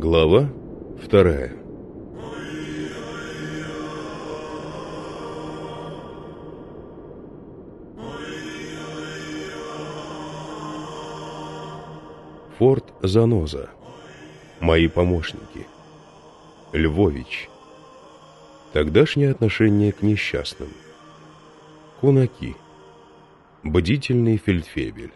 Глава вторая Форт Заноза. Мои помощники. Львович. Тогдашнее отношение к несчастным. Кунаки. Бдительный фельдфебель.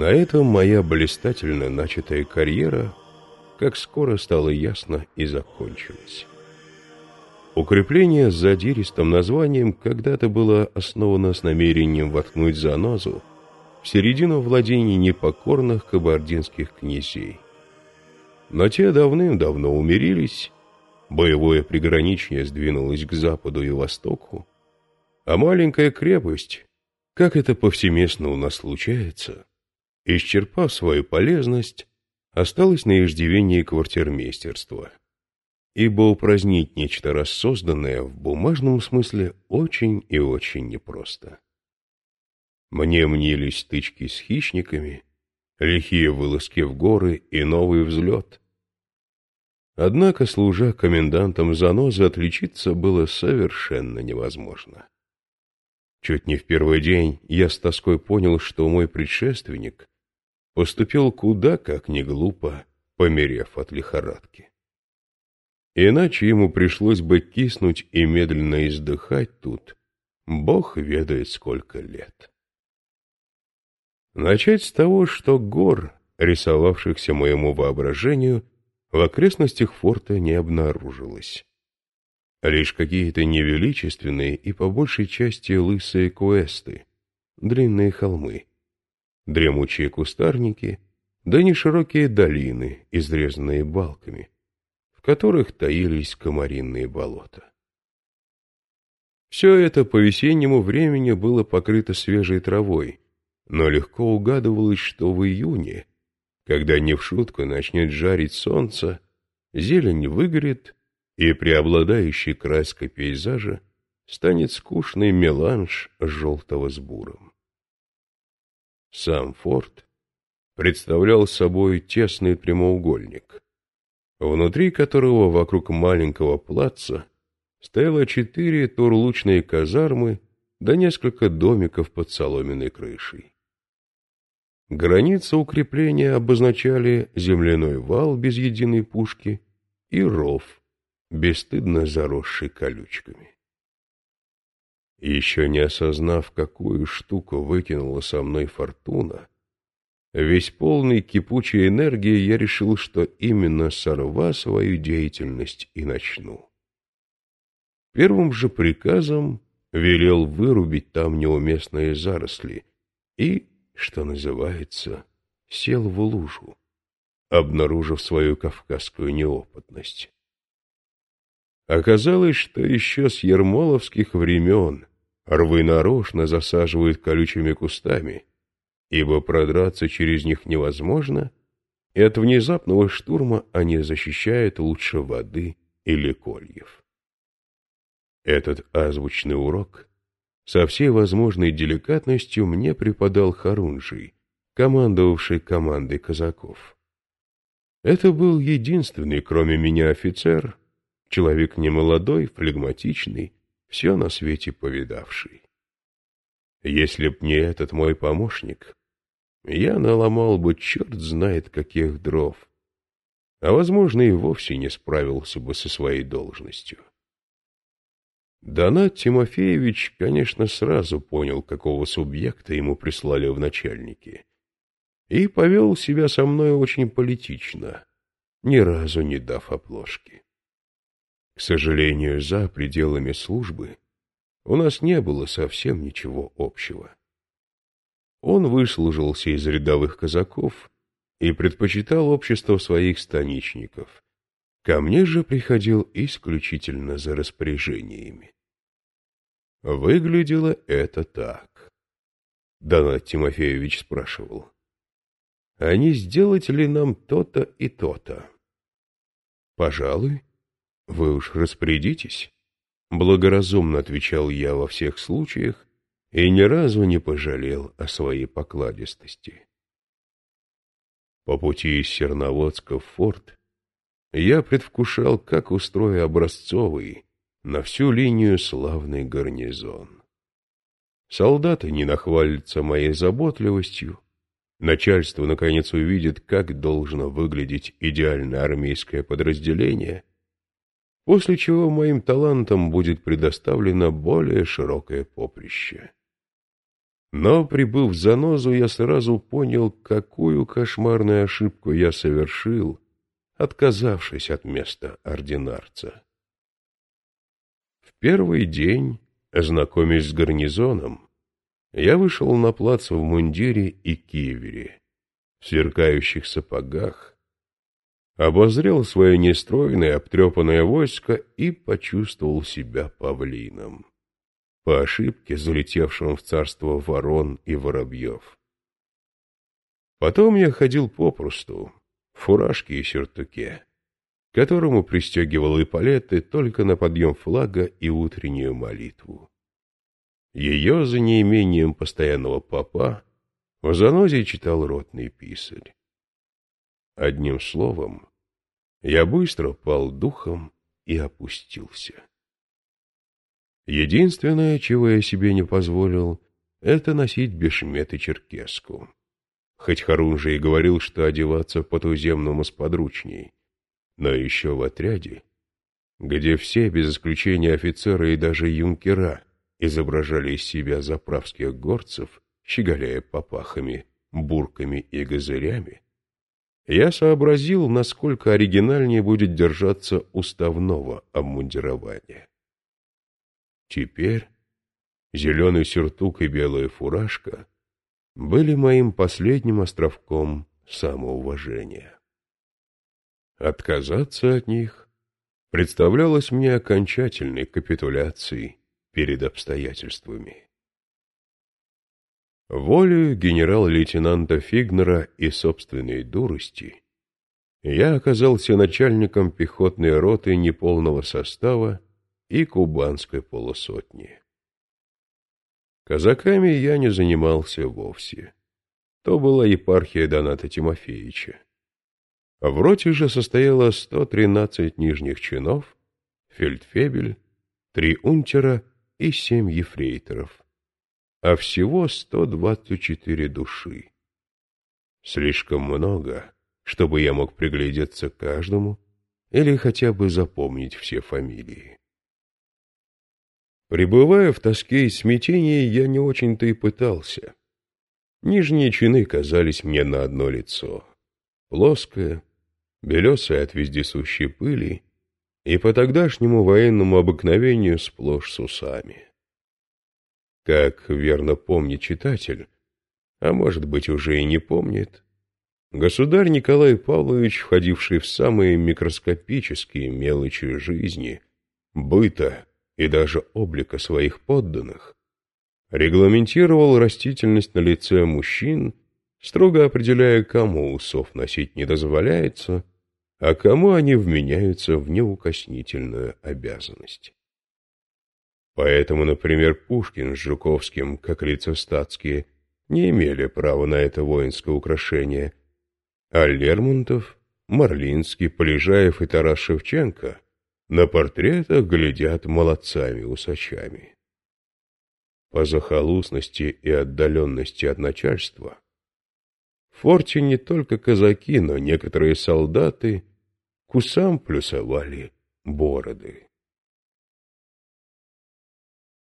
На этом моя блистательно начатая карьера, как скоро стало ясно, и закончилась. Укрепление с задиристым названием когда-то было основано с намерением воткнуть занозу в середину владений непокорных кабардинских князей. Но те давным-давно умирились, боевое приграничье сдвинулось к западу и востоку, а маленькая крепость, как это повсеместно у нас случается, исчерпав свою полезность, осталась на иждивении квартирмейстерства. Ибо упразднить нечто рассозданное в бумажном смысле очень и очень непросто. Мне мнились стычки с хищниками, лихие вылазки в горы и новый взлет. Однако, служа комендантом занозы, отличиться было совершенно невозможно. Чуть не в первый день я с тоской понял, что мой предшественник поступил куда как не глупо, померев от лихорадки. Иначе ему пришлось бы киснуть и медленно издыхать тут, бог ведает сколько лет. Начать с того, что гор, рисовавшихся моему воображению, в окрестностях форта не обнаружилось. Лишь какие-то невеличественные и по большей части лысые куэсты, длинные холмы, дремучие кустарники, да неширокие долины, изрезанные балками, в которых таились комаринные болота. Все это по весеннему времени было покрыто свежей травой, но легко угадывалось, что в июне, когда не в шутку начнет жарить солнце, зелень выгорит, и преобладающей краской пейзажа станет скучный меланж желтого с буром. Сам форт представлял собой тесный прямоугольник, внутри которого вокруг маленького плаца стояло четыре турлучные казармы да несколько домиков под соломенной крышей. Границы укрепления обозначали земляной вал без единой пушки и ров, бесстыдно заросший колючками. Еще не осознав, какую штуку выкинула со мной фортуна, весь полный кипучей энергии я решил, что именно сорва свою деятельность и начну. Первым же приказом велел вырубить там неуместные заросли и, что называется, сел в лужу, обнаружив свою кавказскую неопытность. Оказалось, что еще с ермоловских времен Рвы нарочно засаживают колючими кустами, ибо продраться через них невозможно, и от внезапного штурма они защищают лучше воды или кольев. Этот азбучный урок со всей возможной деликатностью мне преподал Харунжий, командовавший командой казаков. Это был единственный, кроме меня, офицер, человек немолодой, флегматичный, все на свете повидавший. Если б не этот мой помощник, я наломал бы черт знает каких дров, а, возможно, и вовсе не справился бы со своей должностью. Донат Тимофеевич, конечно, сразу понял, какого субъекта ему прислали в начальники, и повел себя со мной очень политично, ни разу не дав оплошки. К сожалению, за пределами службы у нас не было совсем ничего общего. Он выслужился из рядовых казаков и предпочитал общество своих станичников. Ко мне же приходил исключительно за распоряжениями. Выглядело это так. Донат Тимофеевич спрашивал. А не сделать ли нам то-то и то-то? Пожалуй, вы уж распорядитесь. Благоразумно отвечал я во всех случаях, и ни разу не пожалел о своей покладистости. По пути из Серноводска в форт я предвкушал, как устрою образцовый на всю линию славный гарнизон. Солдаты не нахвалятся моей заботливостью, начальство наконец увидит, как должно выглядеть идеальное армейское подразделение, после чего моим талантам будет предоставлено более широкое поприще. Но, прибыв в занозу, я сразу понял, какую кошмарную ошибку я совершил, отказавшись от места ординарца. В первый день, знакомясь с гарнизоном, я вышел на плац в мундире и кивере, в сверкающих сапогах, обозрел свое нестройное, обтрепанное войско и почувствовал себя павлином по ошибке залетевшим в царство ворон и воробьев. Потом я ходил попросту, в фуражке и сюртуке, которому пристегивал эполеты только на подъем флага и утреннюю молитву. Ее, за неимением постоянного папа, в занозе читал ротный писарь. Одним словом, я быстро пал духом и опустился. Единственное, чего я себе не позволил, это носить бешмет и черкеску. Хоть Харун же и говорил, что одеваться по-туземному сподручней. Но еще в отряде, где все, без исключения офицеры и даже юнкера, изображали из себя заправских горцев, щеголяя попахами, бурками и газырями, я сообразил, насколько оригинальнее будет держаться уставного обмундирования. Теперь зеленый сюртук и белая фуражка были моим последним островком самоуважения. Отказаться от них представлялось мне окончательной капитуляцией перед обстоятельствами. Волею генерал-лейтенанта Фигнера и собственной дурости я оказался начальником пехотной роты неполного состава и кубанской полусотни. Казаками я не занимался вовсе. То была епархия Доната Тимофеевича. В роте же состояло 113 нижних чинов, фельдфебель, три унтера и семь ефрейторов, а всего 124 души. Слишком много, чтобы я мог приглядеться к каждому или хотя бы запомнить все фамилии. Пребывая в тоске и смятении, я не очень-то и пытался. Нижние чины казались мне на одно лицо. Плоское, белесое от вездесущей пыли и по тогдашнему военному обыкновению сплошь с усами. Как верно помнит читатель, а может быть уже и не помнит, государь Николай Павлович, входивший в самые микроскопические мелочи жизни, быта, и даже облика своих подданных, регламентировал растительность на лице мужчин, строго определяя, кому усов носить не дозволяется, а кому они вменяются в неукоснительную обязанность. Поэтому, например, Пушкин с Жуковским, как лица статские, не имели права на это воинское украшение, а Лермонтов, Марлинский, Полежаев и Тарас Шевченко — на портретах глядят молодцами-усачами. По захолустности и отдаленности от начальства в форте не только казаки, но некоторые солдаты к усам плюсовали бороды.